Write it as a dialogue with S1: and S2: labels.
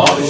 S1: 아, 네.